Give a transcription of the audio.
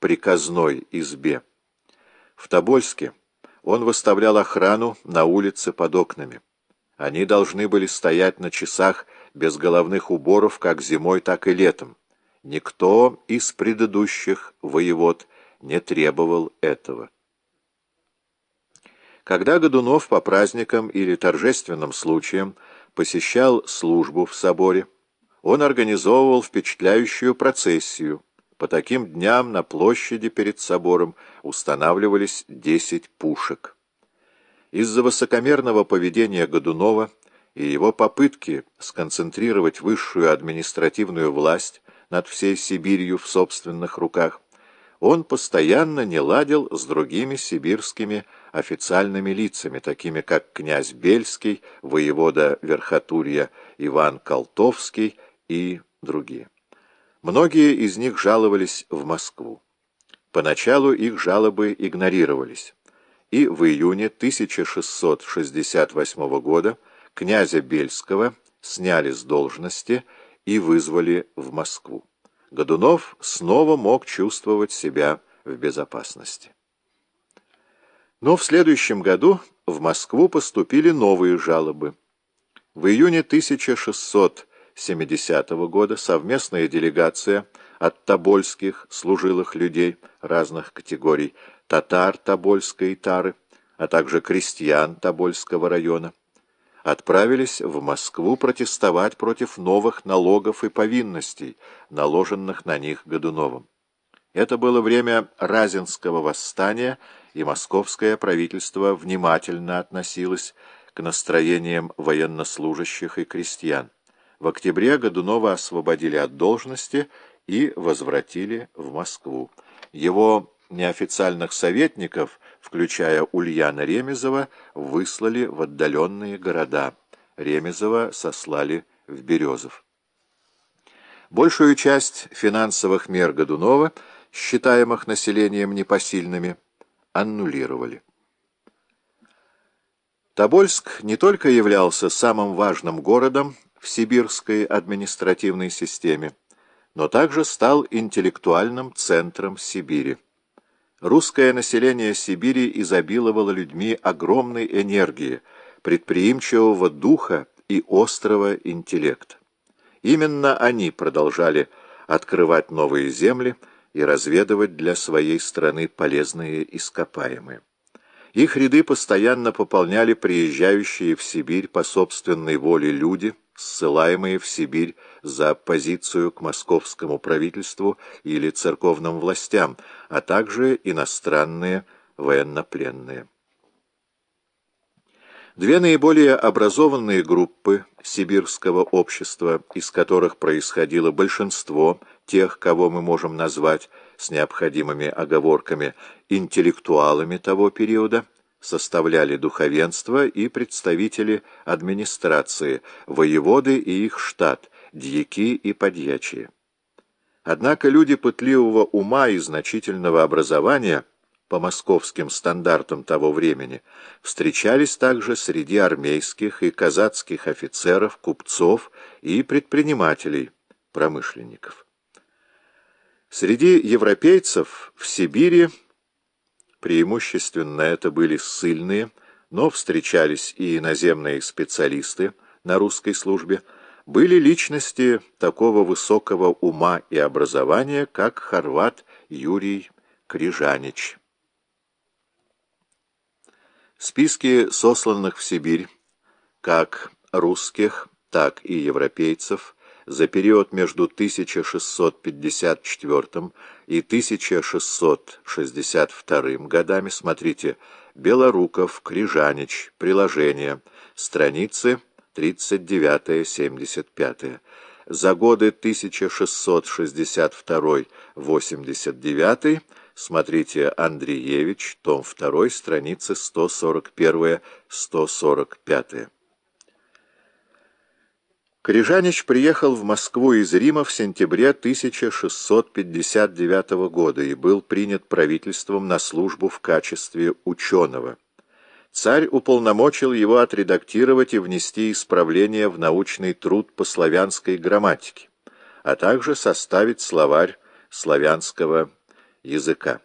приказной избе. В Тобольске он выставлял охрану на улице под окнами. Они должны были стоять на часах без головных уборов как зимой, так и летом. Никто из предыдущих воевод не требовал этого. Когда Годунов по праздникам или торжественным случаям посещал службу в соборе, он организовывал впечатляющую процессию. По таким дням на площади перед собором устанавливались десять пушек. Из-за высокомерного поведения Годунова и его попытки сконцентрировать высшую административную власть над всей Сибирью в собственных руках, он постоянно не ладил с другими сибирскими официальными лицами, такими как князь Бельский, воевода Верхотурья Иван Колтовский и другие. Многие из них жаловались в Москву. Поначалу их жалобы игнорировались, и в июне 1668 года князя Бельского сняли с должности и вызвали в Москву. Годунов снова мог чувствовать себя в безопасности. Но в следующем году в Москву поступили новые жалобы. В июне 1670 года совместная делегация от тобольских служилых людей разных категорий, татар Тобольской тары, а также крестьян Тобольского района, отправились в Москву протестовать против новых налогов и повинностей, наложенных на них Годуновым. Это было время Разинского восстания, и московское правительство внимательно относилось к настроениям военнослужащих и крестьян. В октябре Годунова освободили от должности и возвратили в Москву. Его неофициальных советников, включая Ульяна Ремезова, выслали в отдаленные города. Ремезова сослали в Березов. Большую часть финансовых мер Годунова, считаемых населением непосильными, аннулировали. Тобольск не только являлся самым важным городом в сибирской административной системе, но также стал интеллектуальным центром Сибири. Русское население Сибири изобиловало людьми огромной энергии, предприимчивого духа и острого интеллекта. Именно они продолжали открывать новые земли и разведывать для своей страны полезные ископаемые. Их ряды постоянно пополняли приезжающие в Сибирь по собственной воле люди, ссылаемые в Сибирь за оппозицию к московскому правительству или церковным властям, а также иностранные военнопленные. Две наиболее образованные группы сибирского общества, из которых происходило большинство тех, кого мы можем назвать с необходимыми оговорками интеллектуалами того периода, составляли духовенство и представители администрации, воеводы и их штат, дьяки и подьячие. Однако люди пытливого ума и значительного образования по московским стандартам того времени встречались также среди армейских и казацких офицеров, купцов и предпринимателей, промышленников. Среди европейцев в Сибири преимущественно это были ссыльные, но встречались и иноземные специалисты на русской службе, были личности такого высокого ума и образования, как хорват Юрий Крижанич. Списки сосланных в Сибирь, как русских, так и европейцев, за период между 1654 и 1662 годами, смотрите, Белоруков, Крижанич, приложение, страницы 39-75. За годы 1662-89 смотрите Андреевич, том 2, страницы 141-145. Корижанич приехал в Москву из Рима в сентябре 1659 года и был принят правительством на службу в качестве ученого. Царь уполномочил его отредактировать и внести исправления в научный труд по славянской грамматике, а также составить словарь славянского языка.